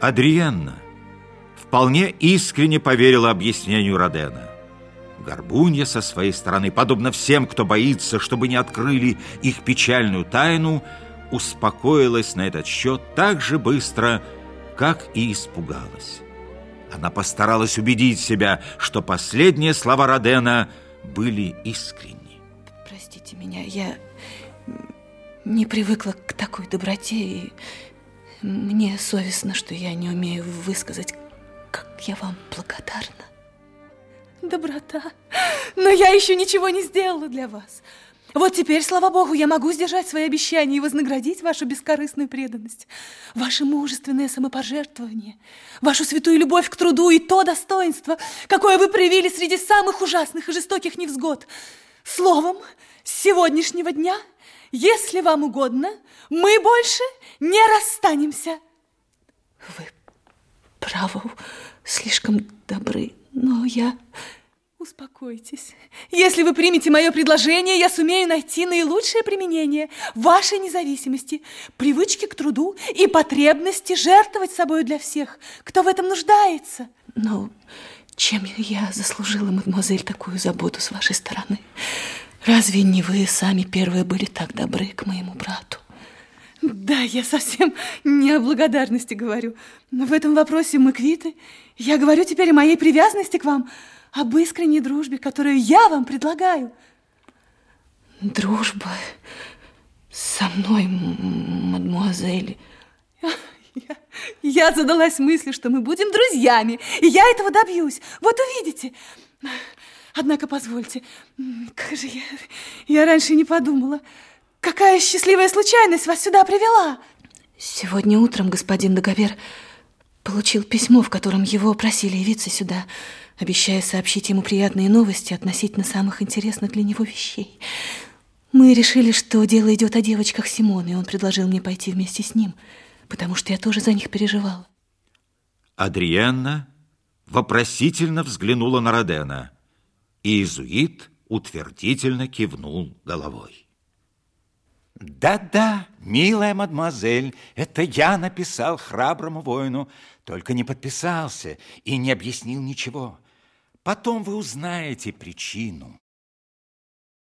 Адриенна вполне искренне поверила объяснению Родена. Горбунья со своей стороны, подобно всем, кто боится, чтобы не открыли их печальную тайну, успокоилась на этот счет так же быстро, как и испугалась. Она постаралась убедить себя, что последние слова Родена были искренни. Простите меня, я не привыкла к такой доброте, и мне совестно, что я не умею высказать, как я вам благодарна. Доброта. Но я еще ничего не сделала для вас. Вот теперь, слава богу, я могу сдержать свои обещания и вознаградить вашу бескорыстную преданность, ваше мужественное самопожертвование, вашу святую любовь к труду и то достоинство, какое вы проявили среди самых ужасных и жестоких невзгод. Словом, с сегодняшнего дня, если вам угодно, мы больше не расстанемся. Вы, право, слишком добры, но я... Успокойтесь. Если вы примете мое предложение, я сумею найти наилучшее применение вашей независимости, привычки к труду и потребности жертвовать собой для всех, кто в этом нуждается. Но чем я заслужила, мадемуазель, такую заботу с вашей стороны? Разве не вы сами первые были так добры к моему брату? Да, я совсем не о благодарности говорю. Но в этом вопросе мы квиты. Я говорю теперь о моей привязанности к вам – об искренней дружбе, которую я вам предлагаю. Дружба со мной, мадмуазель. Я, я задалась мыслью, что мы будем друзьями, и я этого добьюсь. Вот увидите. Однако, позвольте, как же я, я раньше не подумала. Какая счастливая случайность вас сюда привела? Сегодня утром господин Дагобер получил письмо, в котором его просили явиться сюда обещая сообщить ему приятные новости относительно самых интересных для него вещей. Мы решили, что дело идет о девочках Симона, и он предложил мне пойти вместе с ним, потому что я тоже за них переживала. Адриенна вопросительно взглянула на Родена, и иезуит утвердительно кивнул головой. Да-да, милая мадемуазель, это я написал храброму воину, только не подписался и не объяснил ничего. Потом вы узнаете причину.